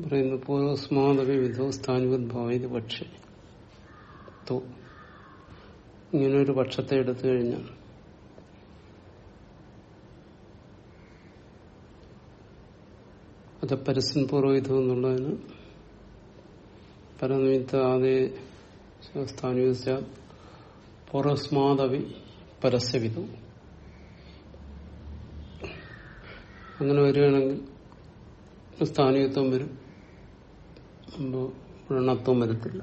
പറയുന്നു പൂർവസ്മാദവി വിധോ സ്ഥാനിവദ്ഭാവിത് പക്ഷേ. ഇങ്ങനെ ഒരു പക്ഷത്തെ എടുത്തു കഴിഞ്ഞാൽ. അത് പരസ്യം പൂർവവിധം എന്നുള്ളതിന് പരനിമിത്ത ആദ്യ പൂർവസ്മാദവി പരസ്യവിധം. അങ്ങനെ വരികയാണെങ്കിൽ സ്ഥാനികത്വം വരും. വ്രണത്വം വരത്തില്ല.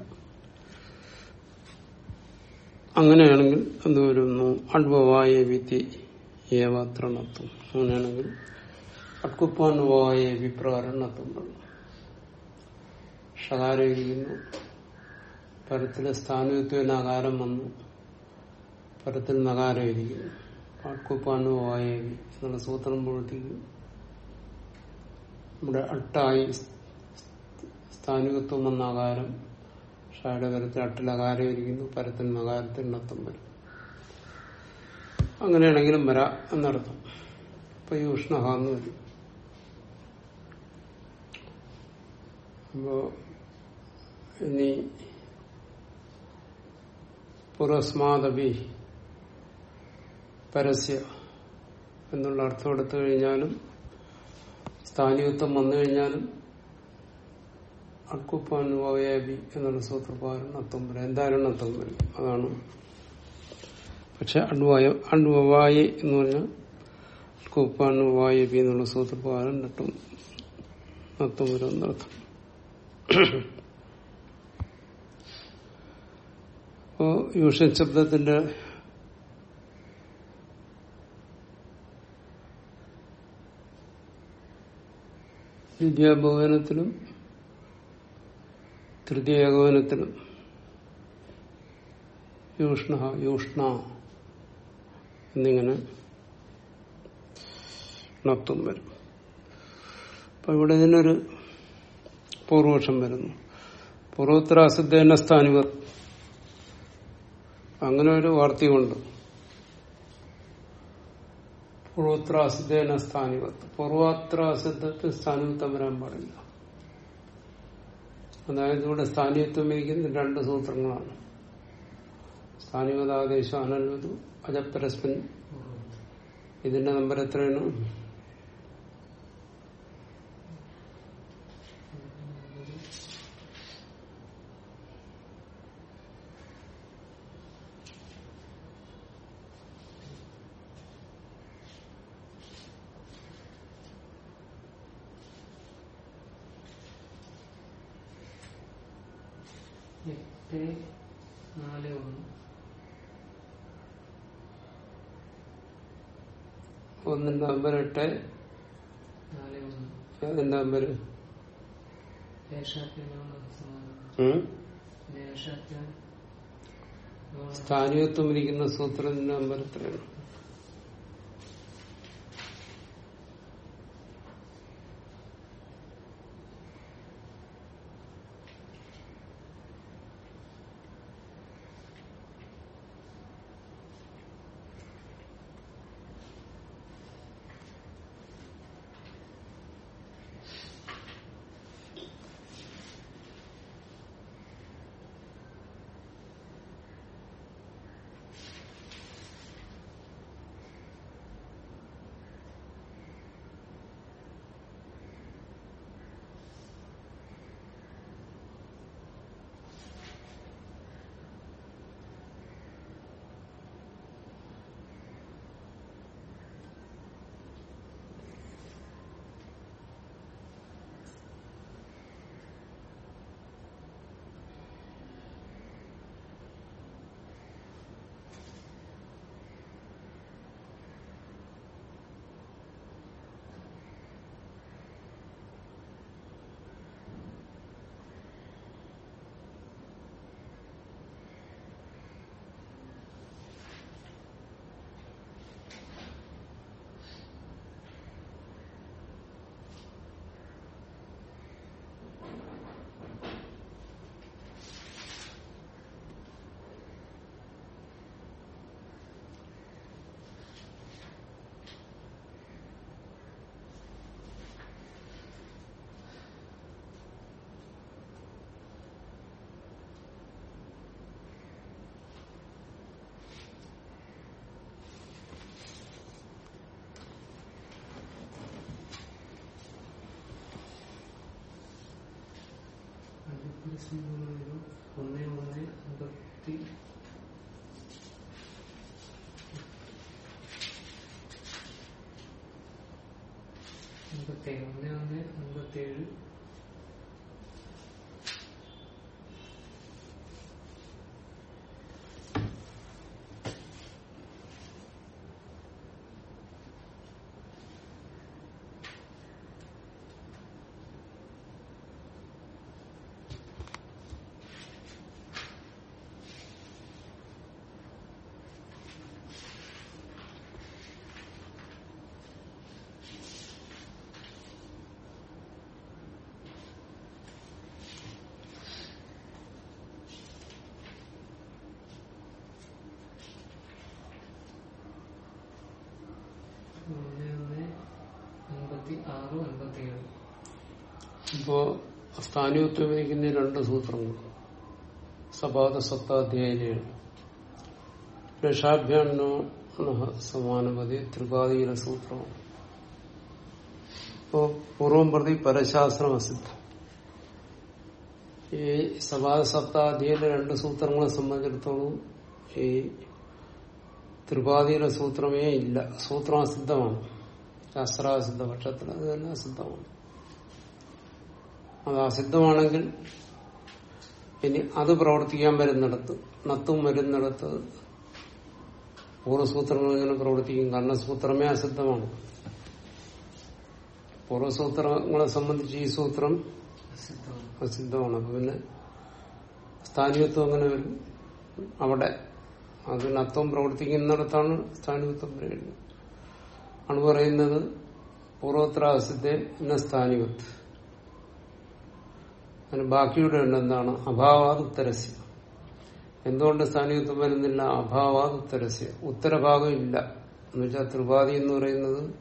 അങ്ങനെയാണെങ്കിൽ എന്ത് വരുന്നു? അഡ്വവായ വിധി ഏവാത്രണത്വം. അങ്ങനെയാണെങ്കിൽ അഡ്കുപ്പാൻവായ വിപ്രകാരണത്വം വരും ഷകാരം ഇരിക്കുന്നു പരത്തിലെ സ്ഥാനത്വന് അകാരം വന്നു. പരത്തിൽ നകാരം ഇരിക്കുന്നു അഡ്കുപ്പാനുവായ എന്നുള്ള സൂത്രം പ്രവർത്തിക്കുന്നു നമ്മുടെ അട്ടായി സ്ഥാനികത്വം എന്ന ആകാരം ഷായുടെ കരത്തിൽ അട്ടിലകാരം ഇരിക്കുന്നു പരത്തിൽ നകാരത്തിൽ നത്തം വരും. അങ്ങനെയാണെങ്കിലും വരാ എന്നർത്ഥം. അപ്പൊ ഈ ഉഷ്ണഹ എന്ന് വരും. അപ്പോ ഇനി പുരസ്മാദപി പരസ്യ എന്നുള്ള അർത്ഥം എടുത്തു കഴിഞ്ഞാലും സ്ഥാനികത്വം വന്നു കഴിഞ്ഞാലും അക്കുപ്പാനുവായാബി എന്നുള്ള സൂത്രപ്രകാരം അത്തമ്പുര എന്തായാലും അത്തമ്പുര അതാണ്. പക്ഷെ അണ്വായ അണ്വായി എന്ന് പറഞ്ഞാൽ അക്കുപ്പാനുവായബി എന്നുള്ള സൂത്രപ്രകാരം നട്ടും അത്തമ്പുര എന്നർത്ഥം അപ്പോ യൂഷൻ ശബ്ദത്തിന്റെ വിദ്യാഭവനത്തിലും തൃതീയ ഏകോപനത്തിലും യൂഷ്ണ യൂഷ്ണ എന്നിങ്ങനെ ണത്വം വരും. അപ്പൊ ഇവിടെ ഇതിനൊരു പൂർവപക്ഷം വരുന്നു. പൂർവോത്തരാസിദ്ധേന സ്ഥാനിവർ അങ്ങനെ ഒരു വാർത്തയുണ്ട് പൂർവോത്തരാസിദ്ധേന സ്ഥാനിവത്ത്. പൂർവോത്തരാസിദ്ധത്തിൽ സ്ഥാനിവത്വം വരാൻ പാടില്ല അതായത് ഇവിടെ സ്ഥാനീയത്വം ഇരിക്കുന്ന രണ്ട് സൂത്രങ്ങളാണ്. സ്ഥാനികതാദേശം അനൽവതു അജപരസ്മൻ ഇതിന്റെ നമ്പർ എത്രയാണ് എട്ട് നാല് ഒന്ന് ഒന്നിന്റെ നമ്പർ എട്ട്. എന്താ നമ്പർ? സ്ഥാനീയത്വം ഇരിക്കുന്ന സൂത്രത്തിന്റെ നമ്പർ എത്രയാണ്? ഒന്ന് ഒന്ന് അമ്പത്തി അമ്പത്തേഴ്. ഒന്ന് ഒന്ന് അമ്പത്തേഴ് ഒന്ന് ഒന്ന് അമ്പത്തി ആറ് അമ്പത്തേഴ് ഇപ്പോ സ്ഥാനീയത്വം വിധിക്കുന്ന രണ്ട് സൂത്രങ്ങൾ. സപാത സപ്താധ്യായനാണ് രക്ഷാഭ്യാനോ സമാനപതി ത്രിപാതിയിലെ സൂത്രമാണ് ഇപ്പോ പൂർവം പ്രതി പരശാസ്ത്രം അസിദ്ധം. ഈ സപാത സപ്താധ്യായിലെ രണ്ട് സൂത്രങ്ങളെ സംബന്ധിച്ചിടത്തോളം ഈ ത്രിപാതിയിലെ സൂത്രമേ ഇല്ല. സൂത്രം അസിദ്ധമാണ്. ശാസ്ത്രാസിദ്ധ പക്ഷത്തിൽ അത് തന്നെ അസിദ്ധമാണ്. അത് അസിദ്ധമാണെങ്കിൽ ഇനി അത് പ്രവർത്തിക്കാൻ വരുന്നിടത്ത് നത്തും വരുന്നിടത്ത് പൂർവസൂത്രങ്ങൾ ഇങ്ങനെ പ്രവർത്തിക്കും. കാരണം സൂത്രമേ അസിദ്ധമാണ്. പൂർവസൂത്രങ്ങളെ സംബന്ധിച്ച് ഈ സൂത്രം അസിദ്ധമാണ്. അപ്പൊ പിന്നെ സ്ഥാനീയത്വം അങ്ങനെ വരും? അവിടെ അത് നത്വം പ്രവർത്തിക്കുന്നിടത്താണ് സ്ഥാനീയത്വം പറയുന്നത് ആണ് പറയുന്നത് പൂർവോത്ര അസിദ്ധ എന്ന സ്ഥാനീയത്വം. അതിന് ബാക്കിയുടെ എന്താണ്? അഭാവാത് ഉത്തരസ്യ എന്തുകൊണ്ട് സ്ഥാനീയത്വം വരുന്നില്ല? അഭാവാത് ഉത്തരസ്യ ഉത്തരഭാഗം ഇല്ല. എന്ന് വെച്ചാൽ ത്രിപാതി എന്ന് പറയുന്നത്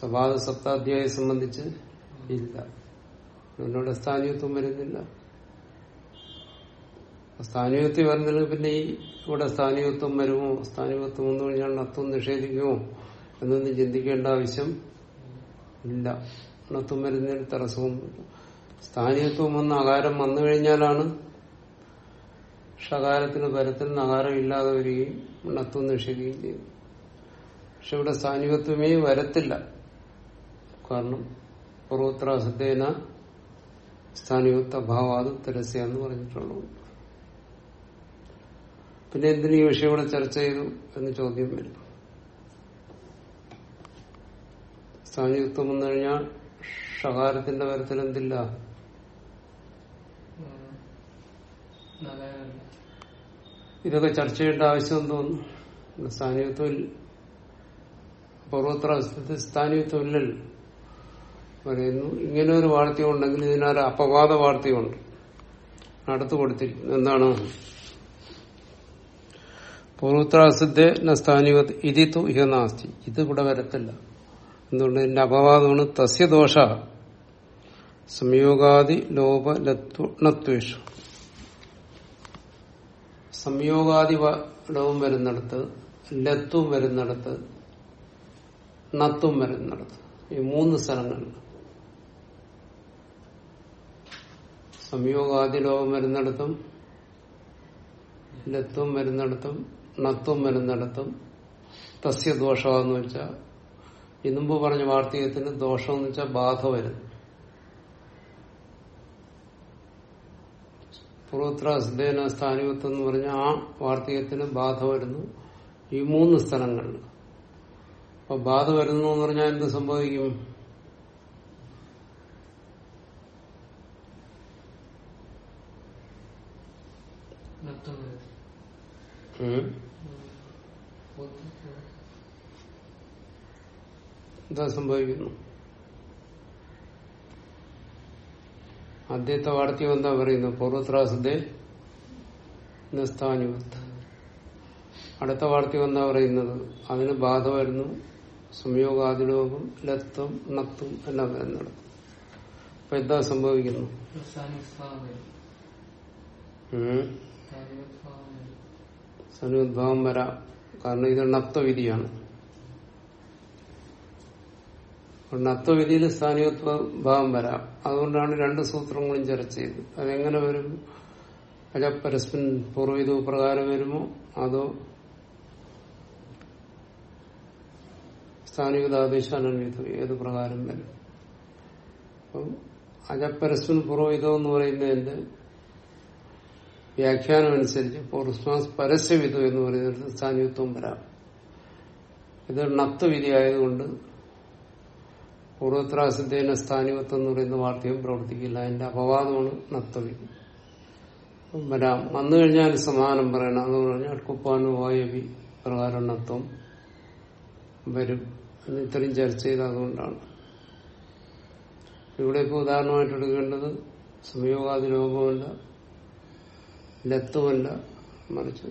സ്വഭാവ സപ്താധ്യായെ സംബന്ധിച്ച് ഇല്ല. എന്നോട് സ്ഥാനീയത്വം വരുന്നില്ല. സ്ഥാനീയത്വം വരുന്നില്ല പിന്നെ ഈ ഇവിടെ സ്ഥാനീയത്വം വരുമോ? സ്ഥാനീയത്വം വന്നു കഴിഞ്ഞാൽ അത്വം നിഷേധിക്കുമോ? എന്നൊന്നും ചിന്തിക്കേണ്ട ആവശ്യം ഇല്ല. അണത്വം വരുന്നതിന് തടസ്സമൊന്നുമില്ല. സ്ഥാനീയത്വം വന്ന് അകാരം വന്നു കഴിഞ്ഞാലാണ് ഷകാരത്തിന് പരത്തിൽ നകാരം ഇല്ലാതെ വരികയും നത്വം നിഷേധിക്കുകയും ചെയ്യും. പക്ഷെ ഇവിടെ സ്ഥാനികത്വമേ വരത്തില്ല. കാരണം പൂർവോത്തരാസത്തേന സ്ഥാനികത്വ ഭാവാത് തരസ്യ എന്ന് പറഞ്ഞിട്ടുള്ളൂ. പിന്നെ എന്തിനു ഈ വിഷയം ഇവിടെ ചർച്ച ചെയ്തു എന്ന് ചോദ്യം വരും. സ്ഥാനികത്വം വന്നു കഴിഞ്ഞാൽ ഷകാരത്തിന്റെ കാര്യത്തിൽ എന്തില്ല ഇതൊക്കെ ചർച്ച ചെയ്യേണ്ട ആവശ്യം എന്തോന്നു? സ്ഥാനീയത്വം പൂർവോത്തര സ്ഥാനികത്വം ഇല്ലല്ലോ പറയുന്നു. ഇങ്ങനെ ഒരു വാർത്തയും ഉണ്ടെങ്കിൽ ഇതിനൊരു അപവാദ വാർത്തയുണ്ട്. അടുത്തു കൊടുത്തിരിക്കുന്നു. എന്താണ്? പൂർവോത്തരാസിദ്ധ ഇതി തു ഇഹ നാസ്തി. ഇത് ഇവിടെ വരത്തില്ല. എന്തുകൊണ്ട്? ഇതിന്റെ അപവാദമാണ് തസ്യ ദോഷ സംയോഗാദി ലോപ ലത്വണത്വേഷു സംയോഗാദി വ- ലോകം വരുന്നിടത്ത് ലത്തും വരുന്നിടത്ത് നത്തും വരുന്നിടത്ത്. ഈ മൂന്ന് സ്ഥലങ്ങളിൽ. സംയോഗാദി ലോകം വരുന്നിടത്തും ലത്തും വരുന്നിടത്തും നത്തും വരുന്നിടത്തും. തസ്യ ദോഷമെന്ന് വെച്ചാൽ ഇന്നുമ്പ് പറഞ്ഞ വാർത്തകത്തിന് ദോഷം എന്ന് വെച്ചാൽ ബാധ വരുന്നു. പൂർവോത്തരാസിദ്ധേന സ്ഥാനികത്വം എന്ന് പറഞ്ഞ ആ വാർത്തകത്തിന് ബാധ വരുന്നു. ഈ മൂന്ന് സ്ഥലങ്ങളിൽ അപ്പൊ ബാധ വരുന്നു എന്ന് പറഞ്ഞാൽ എന്ത് സംഭവിക്കും. എന്താ സംഭവിക്കുന്നു? ആദ്യത്തെ വാർത്തയും എന്താ പറയുന്നത് പൂർവത്രാസത്തെ അടുത്ത വാർത്തയും എന്താ പറയുന്നത് അതിന് ബാധ വരുന്നു സംയോഗാതിലോകം ലത്വം നത്തും എല്ലാം വരുന്നത് അപ്പൊ എന്താ സംഭവിക്കുന്നു? സനുദ്ഭാവം വരാം. കാരണം ഇത് നത്വവിധിയാണ് നത്വവിധിയിൽ സ്ഥാനികത്വ ഭാവം വരാം. അതുകൊണ്ടാണ് രണ്ട് സൂത്രങ്ങളും ചർച്ച ചെയ്തത്. അതെങ്ങനെ വരും? അജപരസ്മിൻ പൂർവവിധ പ്രകാരം വരുമോ? അതോ സ്ഥാനികതാദേശാനന്വിതം ഏത് പ്രകാരം വരും? അപ്പം അജപരസ്മിൻ പൂർവവിധം എന്ന് പറയുന്നതിന്റെ വ്യാഖ്യാനം അനുസരിച്ച് പൂർവസ്മാസ് പരസ്യവിധം എന്ന് പറയുന്നത് സ്ഥാനികത്വം വരാം. ഇത് നത്വവിധി ആയതുകൊണ്ട് പൂർവത്രാസിദ്ധേന സ്ഥാനികത്വം എന്ന് പറയുന്ന വാർത്തയും പ്രവർത്തിക്കില്ല. അതിന്റെ അപവാദമാണ് നത്തവി. വരാം. വന്നു കഴിഞ്ഞാൽ സമാനം പറയണം. എന്ന് പറഞ്ഞാൽ കുപ്പാനു വായവി പ്രകാരം നത്വം വരും. എന്ന് ഇത്രയും ചർച്ച ചെയ്ത് അതുകൊണ്ടാണ് ഇവിടെ ഇപ്പോൾ ഉദാഹരണമായിട്ട് എടുക്കേണ്ടത് സംയോഗാദി ലോകമല്ല ലത്വമല്ല മറിച്ച്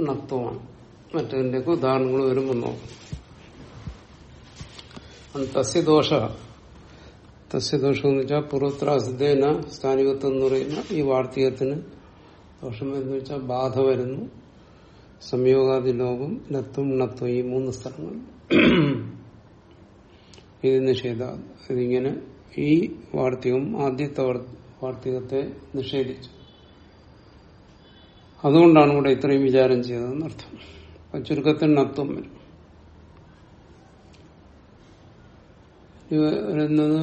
നത്വമാണ്. മറ്റതിന്റെയൊക്കെ ഉദാഹരണങ്ങൾ വരുമ്പോൾ നോക്കും. തസ്യദോഷ തസ്യദോഷം എന്ന് വെച്ചാൽ പൂർവത്രാസിദ്ധേന സ്ഥാനികത്വം എന്ന് പറയുന്ന ഈ വാർത്തകത്തിന് ദോഷം എന്ന് വെച്ചാൽ ബാധ വരുന്നു. സംയോഗാദി ലോകം നത്തും ണത്വം ഈ മൂന്ന് സ്ഥലങ്ങൾ ഇത് നിഷേധ. ഇതിങ്ങനെ ഈ വാർത്തകം ആദ്യത്തെ വാർത്തകത്തെ നിഷേധിച്ചു. അതുകൊണ്ടാണ് ഇവിടെ ഇത്രയും വിചാരം ചെയ്തതെന്നർത്ഥം. നത്തും ചുരുക്കത്തിൽ നത്വം വരും. വരുന്നത്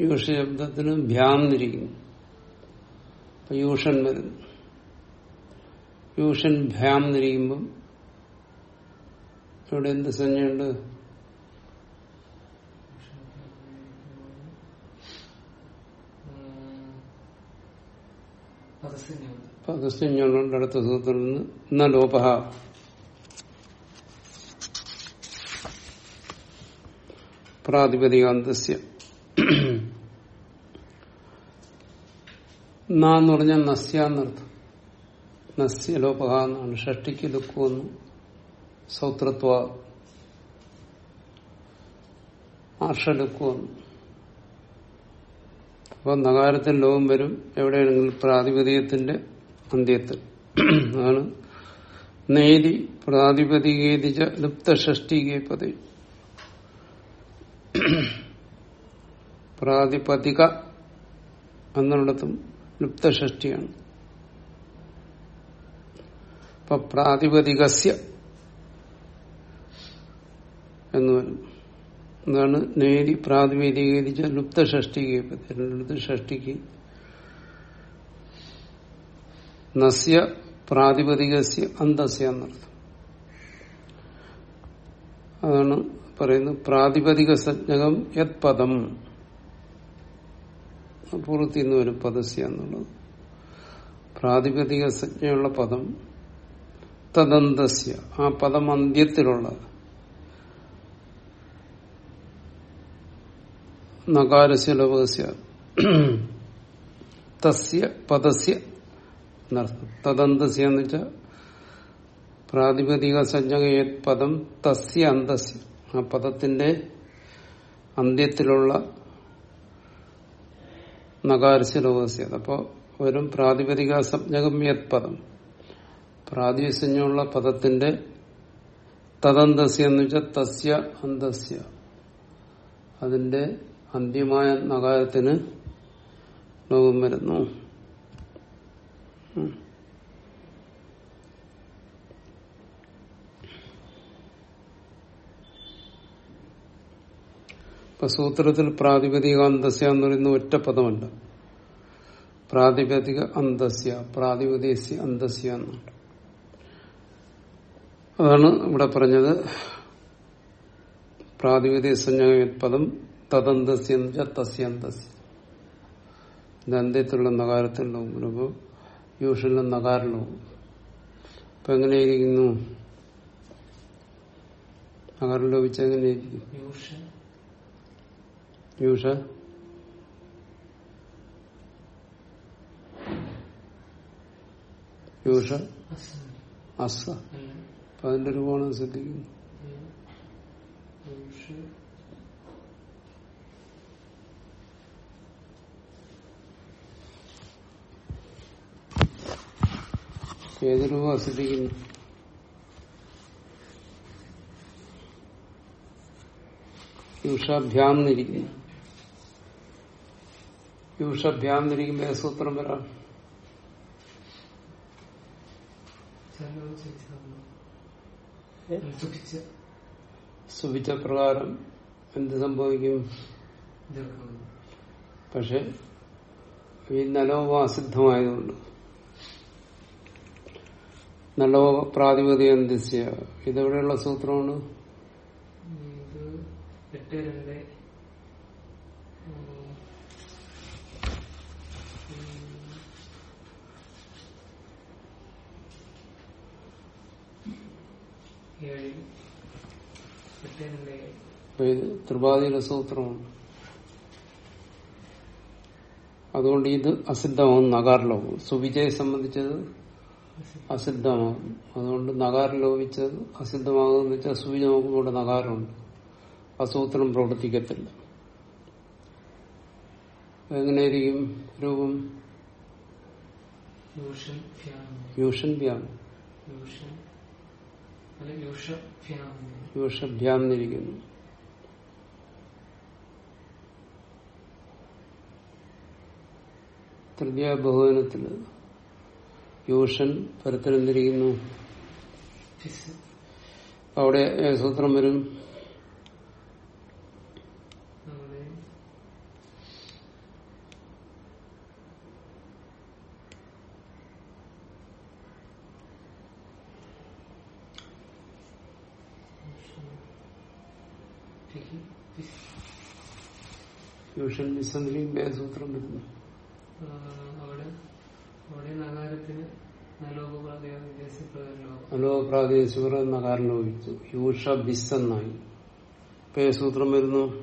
യൂഷ ശബ്ദത്തിന് ഭ്യാന്നിരിക്കുന്നു അപ്പൊ യൂഷൻ വരുന്നു. യൂഷൻ ഭ്യാന്നിരിക്കുമ്പം ഇവിടെ എന്ത് സംജ്ഞയുണ്ട് പദസഞ്ജയുണ്ട് പദസഞ്ജകളുണ്ട് അടുത്ത സൂത്രത്തിൽ നിന്ന് ന പ്രാതിപതികാന്തസ്യ എന്ന് പറഞ്ഞാൽ നസ്യ എന്നർത്ഥം. നസ്യ ലോപക എന്നാണ്. ഷഷ്ടിക്ക് ദുഃഖമെന്ന് സൗത്രത്വ. ആർഷലുക്കുമെന്ന് അപ്പൊ നഗാരത്തിൽ ലോകം വരും. എവിടെയാണെങ്കിലും പ്രാതിപതികത്തിന്റെ അന്ത്യത്തിൽ. അതാണ്. നേരി പ്രാതിപതികേതിച്ച ലുപ്തഷ്ടികേ പതി പ്രാതിപതിക എന്നിടത്തും ലുപ്തഷ്ടിയാണ്. അപ്പൊ പ്രാതിപതികസ്യ എന്ന് വരും. എന്താണ്? നേരി പ്രാതിപേദീകരിച്ച ലുപ്തഷ്ടിക്ക് ഷഷ്ടിക്ക് നസ്യ പ്രാതിപതികസ്യ അന്തസ്യ എന്നർത്ഥം. അതാണ് പറയുന്നത് പ്രാതിപതിക സജ്ഞകം യത് പദം. പൂർത്തി എന്ന് വരും പദസ്യ എന്നുള്ളത് പ്രാതിപതിക സജ്ഞയുള്ള പദം തദന്തസ്യ ആ പദം അന്ത്യത്തിലുള്ളത് നകാരസ്യ ലോകസ്യ തസ്യ പദസ്യ എന്നർത്ഥം. തദന്തസ്യ എന്ന് വെച്ചാൽ പ്രാതിപതിക സജ്ഞകയ പദം തസ്യ അന്തസ്യ. ആ പദത്തിന്റെ അന്ത്യത്തിലുള്ള നകാരസ്യ അപ്പോൾ അപ്പോ വരും പ്രാതിപതിക സംജ്ഞകം യത് പദം പ്രാതിസഞ്ജമുള്ള പദത്തിന്റെ തദന്തസ്യ എന്ന് വെച്ചാൽ തസ്യ അന്തസ്യ. അതിന്റെ അന്ത്യമായ നഗാരത്തിന് ലോകം വരുന്നു ഇപ്പൊ സൂത്രത്തിൽ പ്രാതിപതിക അന്തസ്യ എന്ന് പറയുന്ന ഒറ്റ പദമല്ല പ്രാതിപതിക അന്തസ്യ പ്രാതിപതിക അന്തസ്യ എന്നുണ്ട് അതാണ് ഇവിടെ പറഞ്ഞത്. പ്രാതിപതിക സംജ്ഞ പദം തദന്തസ്യ തസ്യ അന്തസ്യ അന്ത്യത്തിലുള്ള നഗാരത്തിലുണ്ടാവും നകാരണവും യൂഷനിലും നഗാരിലാവും ഇപ്പൊ എങ്ങനെയിരിക്കുന്നു നഗാരം ലോപിച്ച പീയൂഷ യൂഷ യൂഷ അസം അസ അപ്പൊ അതിന്റെ രൂപമാണ് ശ്രദ്ധിക്കുന്നത് ഏത് രൂപം അസിദ്ധിക്കുന്നു യൂഷഭ്യാം എന്നിരിക്കുന്നു. യൂഷഭ്യാം എന്നിരിക്കുമ്പോ ഏത് സൂത്രം വരാം? സുഭിച്ച പ്രകാരം എന്ത് സംഭവിക്കും? ദീർഘം പക്ഷെ ഈ നലോപ അസിദ്ധമായതുകൊണ്ട്. നലോപ പ്രാതിപതികന്തിസ്യ ഇതെവിടെയുള്ള സൂത്രമാണ് ഇത് എട്ട് രണ്ട് ഉം, ത്രിപാതിയിലെ സൂത്രമാണ്. അതുകൊണ്ട് ഇത് അസിദ്ധമാകും നഗാറിലോകം സുവിജയെ സംബന്ധിച്ചത് അസിദ്ധമാകും അതുകൊണ്ട് നഗാരം ലോപിച്ചത് അസിദ്ധമാകും എന്ന് വെച്ചാൽ സുവിജ നോക്കുമ്പോൾ ഇവിടെ നഗാരമുണ്ട്. അസൂത്രം പ്രവർത്തിക്കത്തില്ല. എങ്ങനെയായിരിക്കും രൂപം? യൂഷൻ ഫ്യാം യൂഷൻ ഭ്യാം യൂഷൻ അല്ല യൂഷ ഫ്യാം യൂഷഭ്യാം എന്നിരിക്കുന്നു തൃതീയ ബഹുജനത്തിൽ യൂഷൻ പരത്തിലെന്തിരിക്കുന്നു അവിടെ സൂത്രം വരും അവിടെ ഫിഹി ഫിസ് യൂഷൻ വിസന്തിരിക്കുമ്പോ ഏത് സൂത്രം വരുന്നു ആ, അവിടെ അവിടെ നഗാരത്തിന് നലോപപ്രാതിക വിദേശപ്രകാരം വേദസൂത്രം പ്രാദേശികർ എന്ന കാരണം ലോപിച്ചു യൂഷ ബിസ് എന്നായി ഇപ്പൊ ഏത് സൂത്രം വരുന്നു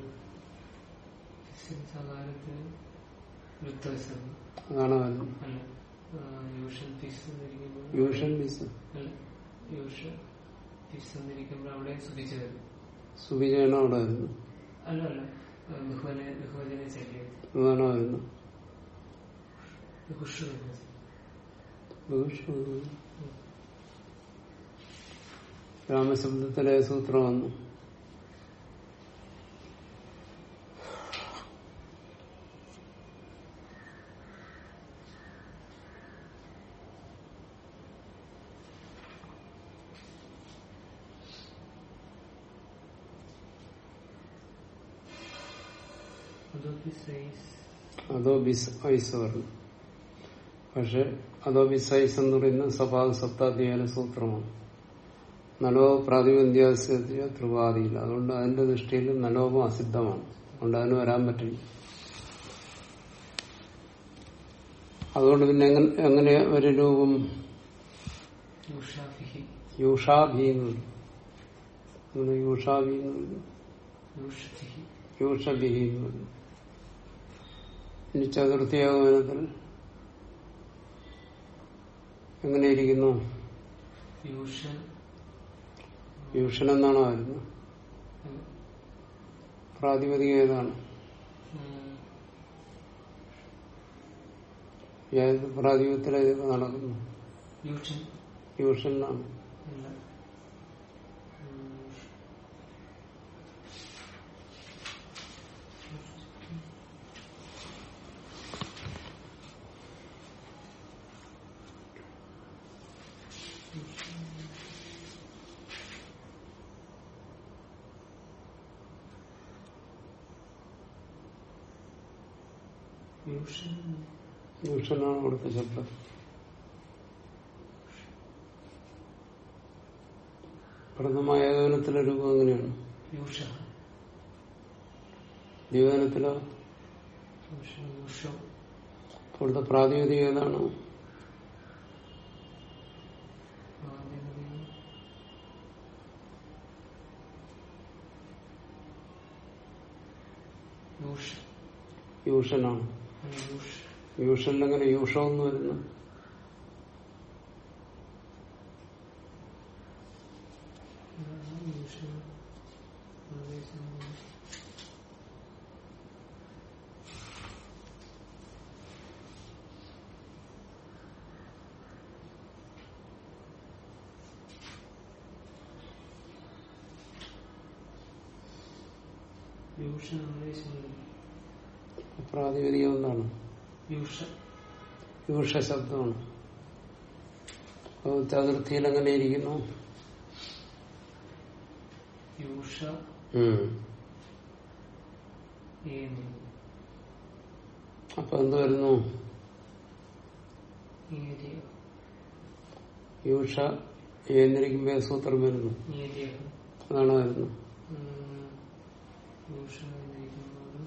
അതാണ് യൂഷൻ ബിസ് എന്നിരിക്കുമ്പോൾ അവിടെ വരുന്നു. ബഹുഷു. രാമശബ്ദത്തിലെ സൂത്രം വന്നു അതോ ബിസ് ഐസ് പറഞ്ഞു പക്ഷെ അതോ ബിസ് ഐസ് എന്ന് പറയുന്ന സഭാ സപ്താധ്യായ സൂത്രമാണ്. നലോ പ്രാതിപന്ധ്യാസ്യ ത്രിവാദിയിൽ അതുകൊണ്ട് അതിന്റെ ദൃഷ്ടിയിൽ നലോപം അസിദ്ധമാണ്. അതുകൊണ്ട് അതിന് വരാൻ പറ്റില്ല. അതുകൊണ്ട് പിന്നെ എങ്ങനെ ഒരു രൂപം? യൂഷാഭി യൂഷാഭി എന്ന് പറയും. അങ്ങനെ യൂഷാഭി എന്ന് പറയും. യൂഷഫിഹി യൂഷബിഹി എന്ന് പറയും. ഇനി ചതുർത്ഥിയാഗമനത്തിൽ എങ്ങനെയിരിക്കുന്നു യൂഷൻ എന്നാണോ വരുന്നത്? പ്രാതിപതിക ഏതാണ്? ഏത് പ്രാതിപത്യത്തിൽ നടക്കുന്നു യൂഷൻ യൂഷൻ എന്നാണ് അല്ല ഉം, യൂഷൻ അവിടുത്തെ ശബ്ദം പ്രഥമായ ഏകോനത്തിലെ രൂപം എങ്ങനെയാണ്? യൂഷ ഇവിടുത്തെ പ്രാതിപതിക ഏതാണ്? യൂഷനാണ്. യൂഷ യൂഷമൊന്നും എങ്ങനെ യൂഷം എന്ന് വരുന്നു പ്രാതിപതിക ഒന്നാണ് യൂഷ ശബ്ദമാണ് ചതുർത്ഥിയിൽ എങ്ങനെ ഇരിക്കുന്നു. യൂഷ അപ്പൊ എന്ത് വരുന്നു? യൂഷ ഏന്നിരിക്കുമ്പോ സൂത്രം വരുന്നു? അതാണ് വരുന്നത് യൂഷ എന്നിരിക്കുമ്പോൾ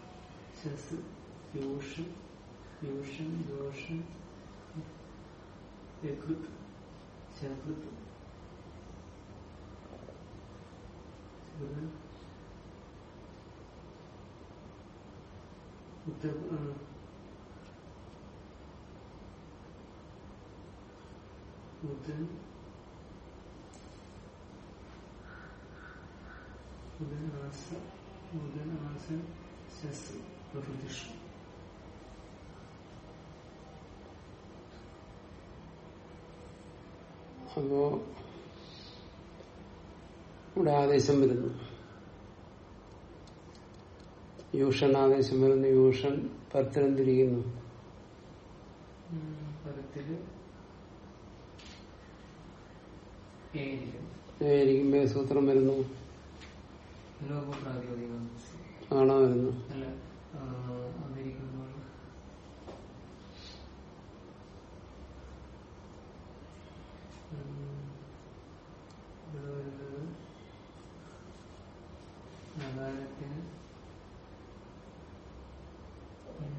യൂഷൻ ആദേശം വരുന്നു യൂഷ അത് അത് യു മാസം ഹൃതി നിശ ഹൃതി എന്നുണ്ടോ ഇല്ല ഹൃ ഹൃ നിശ ശസ് യൂഷൻ യൂഷൻ ദോഷൻ യകൃത് ശകൃത് ഉത്തര ആ. ബുധൻ ബുധൻ ആസ ബുധൻ ആസ പ്രതിഷ്ഠ അപ്പോ ഇവിടെ ആദേശം വരുന്നു യൂഷൻ ആദേശം വരുന്നു യൂഷൻ പരത്തിലെന്തിരിക്കുന്നു തിരിയുന്നു സൂത്രം വരുന്നു. ആണോ വരുന്നു അല്ല ആ, വന്നിരിക്കുമ്പോൾ ഉം, ഇവിടെ വരുന്നത് നഗാരത്തിന് ഉം,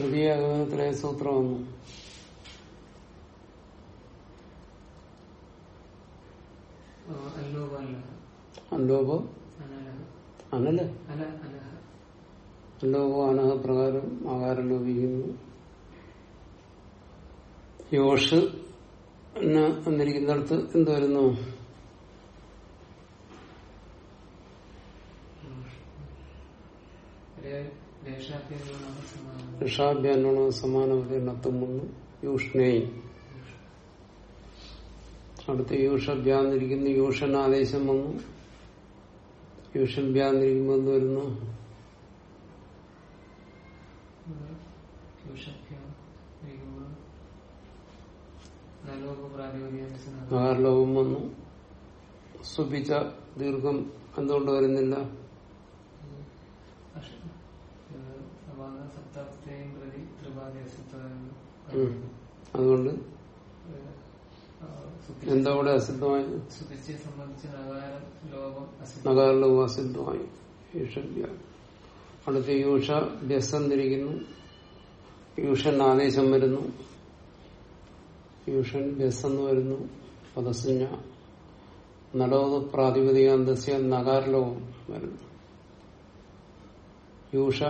തൃതീയ ഏകദിനത്തിലെ സൂത്രം വന്നു അല്ലോപ അനൽ അല്ലോപോ അനഹ പ്രകാരം ആകാരം ലോപിക്കുന്നു യോഷ് എന്ന് എന്നിരിക്കുന്നിടത്ത് എന്ത് വരുന്നു രേഷാഭ്യമാണ് സമാനം ഋഷാഭ്യാനോണ സമാനമതി എണ്ണത്തും വന്നു യൂഷ്ണേ അടുത്ത് യൂഷഭ്യാന്നിരിക്കുന്ന യൂഷൻ ആദേശം വന്നു. യൂഷൻ ഭ്യാന്നിരിക്കുമ്പോൾ എന്ത് വരുന്നു? ആഹാരലോകം വന്നു. സുപിച്ച ദീർഘം എന്തുകൊണ്ട് വരുന്നില്ല? അതുകൊണ്ട് എന്താ ഇവിടെ അസിദ്ധമായി നഗാരവും അസിദ്ധമായി. യൂഷഭ്യ അടുത്ത് യൂഷ വ്യസന്നിരിക്കുന്നു യൂഷൻ ആദേശം വരുന്നു. യൂഷൻ വ്യസന്ന് വരുന്നു. പദസഞ്ജ നലോക പ്രാതിപതികാന്തസ്യ നഗാരലോകം വരുന്നു. യൂഷ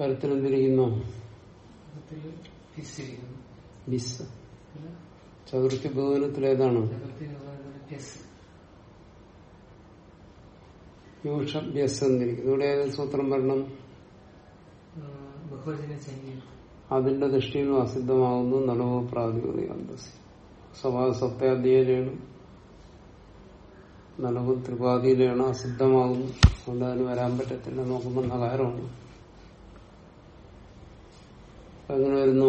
പരത്തിലെന്തിരിക്കുന്നു? എന്തിരിക്കുന്നു ചതുർത്ഥി ബഹുവനത്തിൽ ഏതാണ് എന്നിരിക്കുന്നു. ഇവിടെ ഏത് സൂത്രം വരണം? അതിന്റെ ദൃഷ്ടിയിൽ അസിദ്ധമാകുന്നു. നലവോ പ്രാതിപതിക അന്തസ് സ്വഭാവ സത്യാധ്യയിലാണ് നലവ് ത്രിപാതിയിലാണ് അസിദ്ധമാകുന്നു. അതുകൊണ്ട് അതിന് വരാൻ പറ്റത്തില്ല. നോക്കുമ്പോൾ നഗാരമാണ് അപ്പൊ എങ്ങനെ വരുന്നു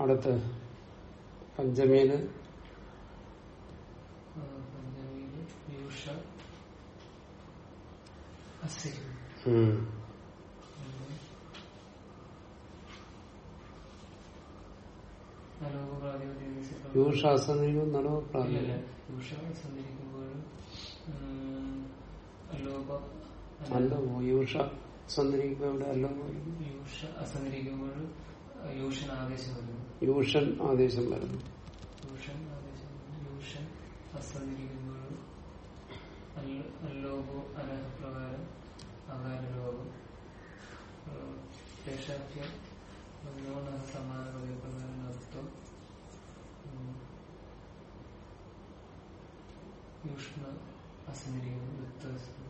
അടുത്ത് പഞ്ചമിയിൽ? യൂഷ അല്ല യൂഷ സന്ധിരിക്കുമ്പോ അവിടെ അല്ല യൂഷ അസന്നിരിക്കുമ്പോൾ യൂഷൻ ആദേശം വരുന്നു. യൂഷൻ ആദേശം വരുന്നു. യൂഷൻ ആദേശം അസന്നിരിക്കുമ്പോൾ അനഹപ്രകാരം യൂഷ്ണ അസന്നിരിക്കുന്നു വ്യത്യാസം യൂഷ്ണം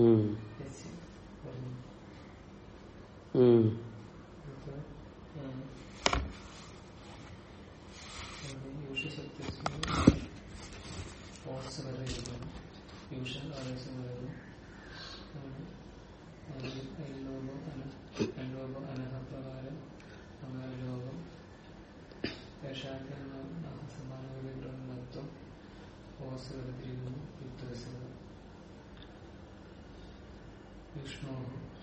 Mm.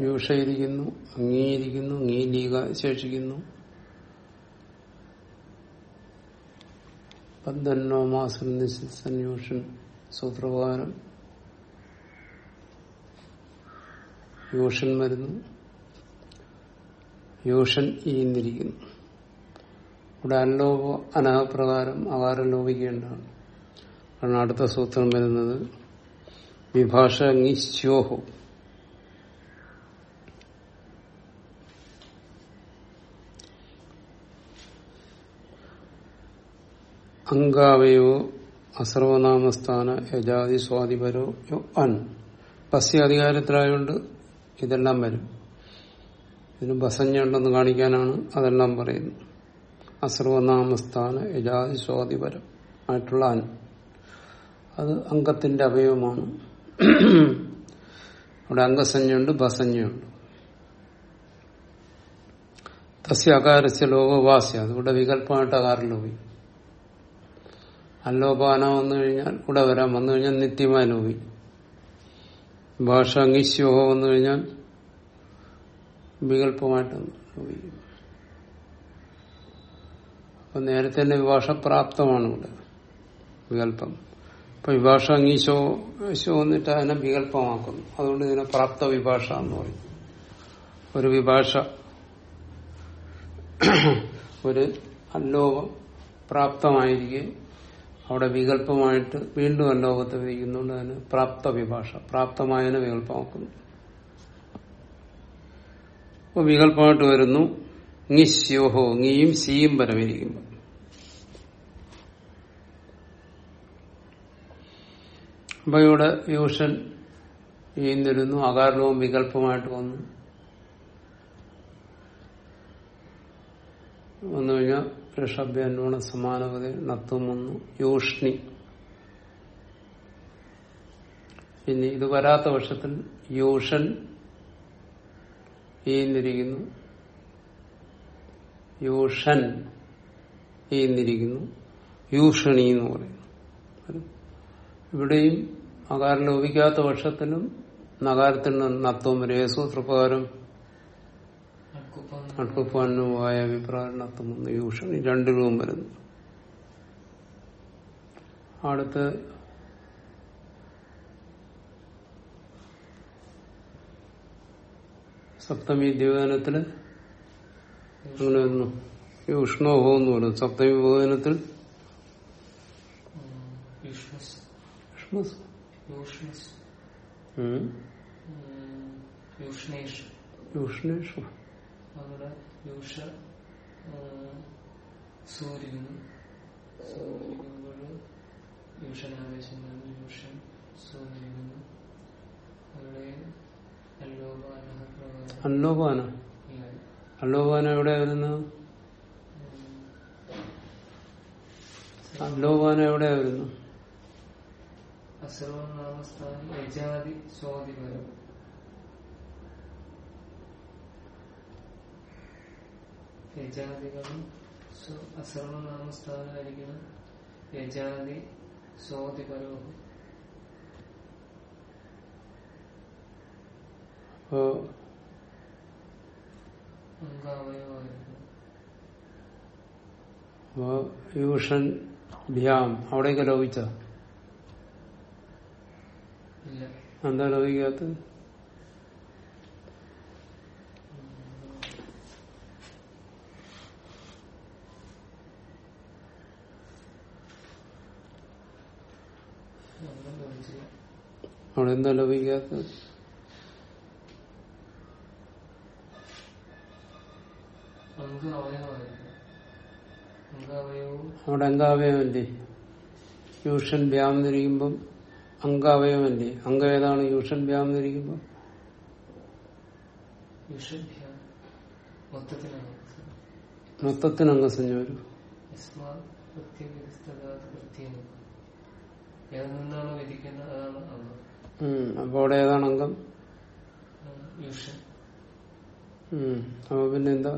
യൂഷയിരിക്കുന്നു അംഗീകരിക്കുന്നു അംഗീലീക ശേഷിക്കുന്നു പന്തന്നോ മാസം നിശൻ സൂത്രപ്രകാരം യൂഷൻ വരുന്നു. യൂഷൻ ഈന്നിരിക്കുന്നു ഇവിടെ അല്ലോപ അനഹപ്രകാരം അകാരം ലോപിക്കേണ്ടതാണ്. കാരണം അടുത്ത സൂത്രം വരുന്നത്. വിഭാഷ അംഗീശ്യോഹോ അങ്കാവയോ അസർവനാമസ്ഥാന യജാതി സ്വാതിപരോ യോ അൻ. പസ്യ അധികാരത്തിലായോണ്ട് ഇതെല്ലാം വരും. ഇതിന് ബസഞ്ഞുണ്ടെന്ന് കാണിക്കാനാണ് അതെല്ലാം പറയുന്നത്. അസർവനാമസ്ഥാന യജാതി സ്വാതിപരം ആയിട്ടുള്ള അൻ. അത് അംഗത്തിന്റെ അവയവമാണ്. അവിടെ അംഗസഞ്ജയുണ്ട് ബസഞ്ജയുണ്ട് തസ്യ അകാരസ്യ ലോകവാസ്യ. അതിവിടെ വികല്പമായിട്ട് അകാരം ലോപി അല്ലോപാന വന്നു കഴിഞ്ഞാൽ കൂടെ വരാം വന്നു കഴിഞ്ഞാൽ നിത്യമായ ലോപി ഭാഷ അംഗീശ്യോഹോ വന്നു കഴിഞ്ഞാൽ വികല്പമായിട്ട് അപ്പൊ നേരത്തെ തന്നെ വിഭാഷ പ്രാപ്തമാണ് ഇവിടെ വികല്പം അപ്പൊ വിഭാഷ അംഗീശോ ശോ എന്നിട്ട് അതിനെ വികല്പമാക്കുന്നു അതുകൊണ്ട് ഇതിനെ പ്രാപ്ത വിഭാഷ എന്ന് പറയും. ഒരു വിഭാഷ ഒരു അല്ലോപം പ്രാപ്തമായിരിക്കെ അവിടെ വികല്പമായിട്ട് വീണ്ടും അലോകത്ത് വിധിക്കുന്നുണ്ട് അതിന് പ്രാപ്ത വിഭാഷ പ്രാപ്തമായതിനെ വികല്പമാക്കുന്നു അപ്പൊ വികല്പമായിട്ട് വരുന്നു ങ്ങിശ്യോഹോ ഇങ്ങിയും സിയും പരമിരിക്കുമ്പോൾ അപ്പൊ ഇവിടെ യൂഷൻ ഈന്നിരുന്നു അകാരണവും വികല്പമായിട്ട് വന്നു. വന്നു കഴിഞ്ഞാൽ ഋഷഭ്യന്വണ സമാനവത നത്തുമൊന്നു യൂഷ്ണി. ഇനി ഇത് വരാത്ത പക്ഷത്തിൽ യൂഷൻ ഈന്നിരിക്കുന്നു യൂഷൻ ഈന്നിരിക്കുന്നു യൂഷണി എന്ന് പറയുന്നു. ഇവിടെയും അകാരം ലോപിക്കാത്ത പക്ഷത്തിലും നകാരത്തിന് നത്വം രേസൂത്രപ്രകാരം അക്കുപ്പം അടുക്കുപ്പാനുമായ യൂഷൻ ഈ രണ്ട് രൂപം വരുന്നു. അടുത്ത് സപ്തമി ദിവനത്തിൽ അങ്ങനെ വരുന്നു ഈ ഉഷ്ണോഹോ എന്ന് പറയുന്നു സപ്തമി ഭോജനത്തിൽ യൂഷ്ണേഷ്. അവിടെ യൂഷ സൂര്യനും സൂര്യനുമ്പോൾ യൂഷനാവേശമാണ് യൂഷൻ സൂര്യനും അവിടെ അല്ലോപാന? അല്ലോപാന എവിടെ വരുന്നത് അല്ലോപാന എവിടെ വരുന്നു? അസർവനാമസ്ഥാനം യജാതി സ്വാതിപരം. യജാതികളും അസർവനാമസ്ഥാനമായിരിക്കണം യജാതി സ്വാതിപരവും യൂഷൻ ഭ്യാം അവിടേക്ക് ലോപിച്ച? എന്താ ലോപിക്കാത്തത് അങ്ങനെ ലഭിച്ചില്ല അവിടെ എന്താ ലഭിക്കാത്തത് അവിടെ എന്താ അവിടെ അംഗാവയമല്ലേ യൂഷൻ അങ്ക അംഗാവയമല്ലേ അങ്ക ഏതാണ്? യൂഷൻ മൊത്തത്തിലാണ് മൊത്തത്തിന് അംഗസഞ്ജ വരും യസ്മാ പ്രത്യവിധിസ്ഥതാത് പ്രത്യേകം ഏതിൽ നിന്നാണോ വിധിക്കുന്നത് അതാണ് അംഗം ഉം. അപ്പൊ അവിടെ ഏതാണ് അംഗം. അപ്പൊ പിന്നെ എന്താ?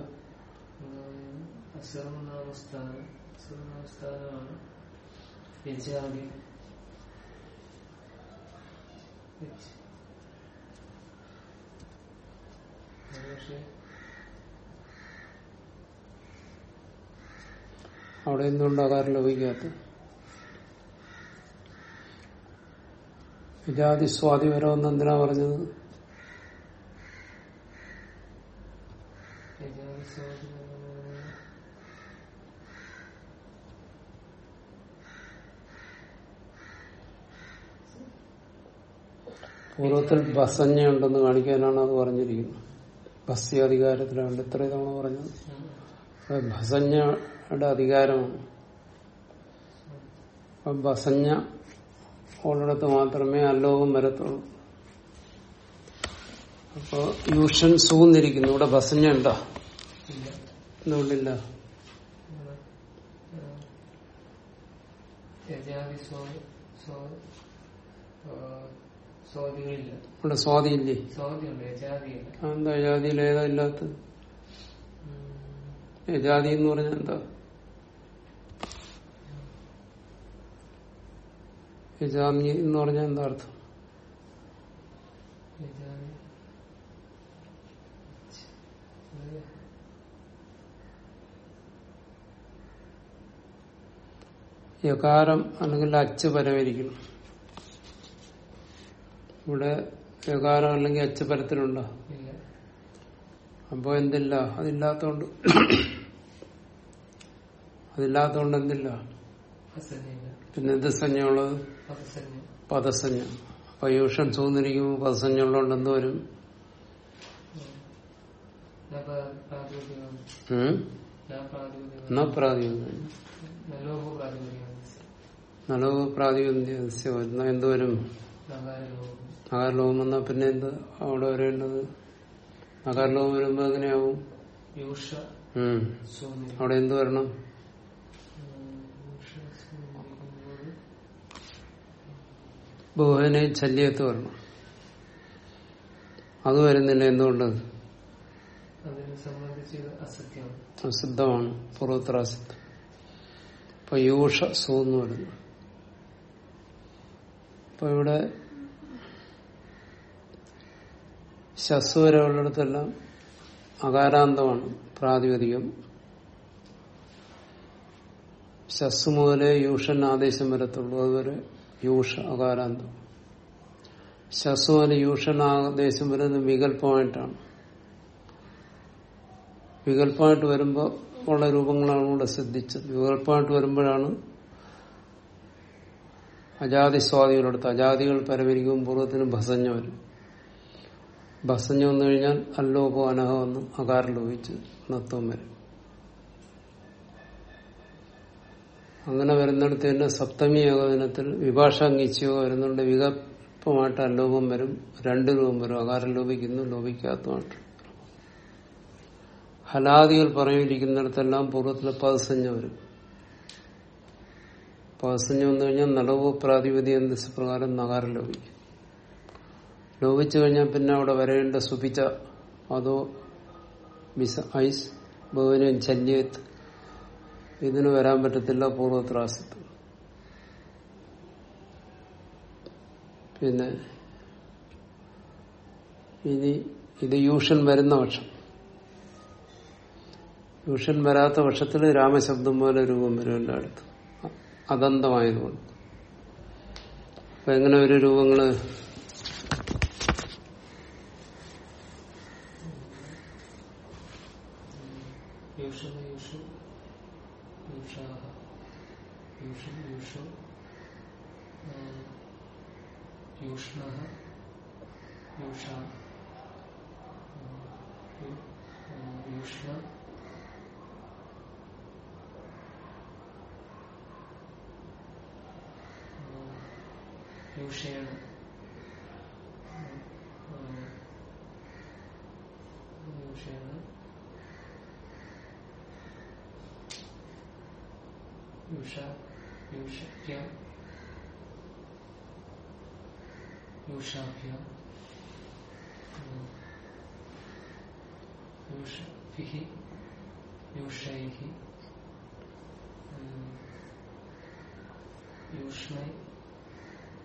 അവിടെ എന്തുകൊണ്ട് അകാരം ലോപിക്കാത്തത് വിജാതി സ്വാതി വരവെന്ന് എന്തിനാ പറഞ്ഞത്? പൂർവത്തിൽ ബസഞ്ഞയുണ്ടെന്ന് കാണിക്കാനാണ് അത് പറഞ്ഞിരിക്കുന്നത്. ബസ്യ അധികാരത്തിലാണ് ഇത്ര തവണ പറഞ്ഞത്. ബസഞ്ഞയുടെ അധികാരമാണ്. ബസഞ്ഞ ഉള്ളിടത്ത് മാത്രമേ അല്ലോകം വരത്തുള്ളൂ. അപ്പൊ യൂഷൻ സൂന്നിരിക്കുന്നു. ഇവിടെ ബസഞ്ഞ ഉണ്ടോ? ഇല്ല എന്തുകൊണ്ടില്ല ഇവിടെ, സ്വാതിയില്ലേ എന്താ ജാതിയിൽ ഏതാ ഇല്ലാത്ത യജാതി എന്ന് പറഞ്ഞാൽ എന്താ? യജാമി എന്ന് പറഞ്ഞാൽ എന്താ അർത്ഥം? യകാരം അല്ലെങ്കിൽ അച്ച് പരവരിക്കണം ഇവിടെ യകാരം അല്ലെങ്കിൽ അച്ച് പരത്തിലുണ്ടോ അപ്പോ എന്തില്ല? അതില്ലാത്തോണ്ട് അതില്ലാത്തോണ്ട് എന്തില്ല? പിന്നെ എന്ത് സഞ്ജയുള്ളത് പദസഞ്ജ അപ്പൊ യൂഷൻ സൂന്നിരിക്കുമ്പോൾ പദസഞ്ജ ഉള്ളതുകൊണ്ട് എന്ത് വരും പ്രാതിപതികമാണ് ഉം? ഞാൻ പ്രാതിപതികമാണ് എന്നാ പ്രാതിപന്യം നലോഹ പ്രാതിപതികമാണ് നലോ പ്രാതിപന്യം വരുന്ന എന്ത് വരും? നഗാരലോകം വന്നാ പിന്നെ എന്ത്? അവിടെ വരേണ്ടത്? നഗരലോകം വരുമ്പോ എങ്ങനെയാവും. അവിടെ എന്ത് വരണം? ബഹുവിനെ ശല്യത്ത് വരണം അത് വരുന്നില്ല എന്തുകൊണ്ട് അസിദ്ധമാണ് പൂർവത്രാസിദ്ധം ഇപ്പൊ യൂഷ സൂന്ന് വരുന്നു അപ്പൊ ഇവിടെ ശസ് വരെ ഉള്ളിടത്തെല്ലാം അകാരാന്തമാണ് പ്രാതിപതികം ശസ് മുതലേ യൂഷൻ ആദേശം വരത്തുള്ളൂ. അതുവരെ യൂഷ അകാരാന്തം യൂഷൻ ആദേശം വരുന്നത് വികല്പമായിട്ടാണ് വികല്പമായിട്ട് വരുമ്പോൾ ഉള്ള രൂപങ്ങളാണ് ഇവിടെ ശ്രദ്ധിച്ചത് വികല്പമായിട്ട് വരുമ്പോഴാണ് അജാതി സ്വാതികളെടുത്ത് അജാതികൾ പരമരിക്കും പൂർവത്തിന് ഭസഞ്ഞ വരും. ഭസഞ്ഞ വന്നു കഴിഞ്ഞാൽ അല്ലോപോ അനഹ വന്ന് അകാരം ലോപിച്ച് നത്വം വരും. അങ്ങനെ വരുന്നിടത്ത് തന്നെ സപ്തമി ഏകദിനത്തിൽ വിഭാഷാംഗീച്യോ വരുന്നുണ്ട്. വികല്പമായിട്ട് അലോപം വരും. രണ്ട് രൂപം വരും. അകാരം ലോപിക്കുന്നു ലോപിക്കാത്തമായിട്ട് ഹലാദികൾ പറഞ്ഞിരിക്കുന്നിടത്തെല്ലാം പൂർവത്തിലെ പദസഞ്ജ വരും. പദസഞ്ജ വന്നു കഴിഞ്ഞാൽ നടവ് പ്രാതിപതി എന്ന പ്രകാരം നകാരം ലോപിക്കും. ലോപിച്ചു കഴിഞ്ഞാൽ പിന്നെ അവിടെ വരേണ്ട സുപിച്ച അതോ മിസ് ഐസ് ബഹുവിനും ശല്യത്ത് ഇതിന് വരാൻ പറ്റത്തില്ല പൂർവത്രാസിത്വം പിന്നെ ഇനി ഇത് യൂഷൻ വരുന്ന പക്ഷം. യൂഷൻ വരാത്ത പക്ഷത്തിൽ രാമശബ്ദം പോലെ രൂപം വരും എന്റെ അടുത്ത്. അതന്തമായതുകൊണ്ട് അപ്പൊ എങ്ങനെ ഒരു രൂപങ്ങൾ യൂഷം യൂഷം യൂഷാഹ യൂഷം യൂഷം യൂഷ്ണ യൂഷ യൂഷ്ണ യൂഷേണ യൂഷേണ യൂഷ യൂഷഭ്യ യൂഷാഭ്യ യൂഷഭിः യൂഷൈः യൂഷ്ണൈ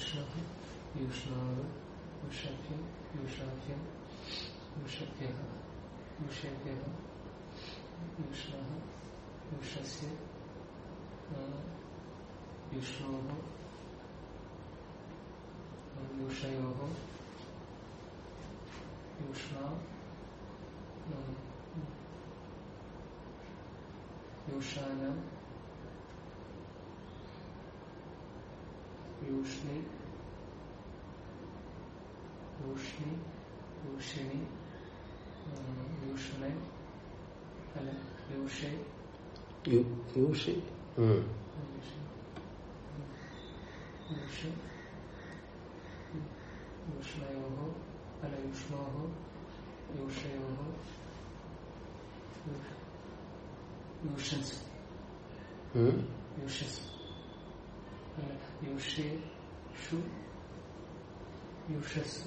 യൂഷ്ണ യൂഷ്ണാദ് യൂഷഭ്യം യൂഷാഭ്യം യൂഷഭ്യ യൂഷേഭ്യ യൂഷ്ണ യൂഷസ്യ യൂഷ്ണോ യൂഷയോ യൂഷ്ണ യൂഷാന യൂഷ്ണി യൂഷ്ണി യൂഷിണി യൂഷ്ണെ അല്ല യൂഷേ യൂഷി യൂഷ്ണയോ അല്ല യൂഷ്ണോ യൂഷയോ യൂഷൻസ്. യൂഷസ് യൂഷസ്.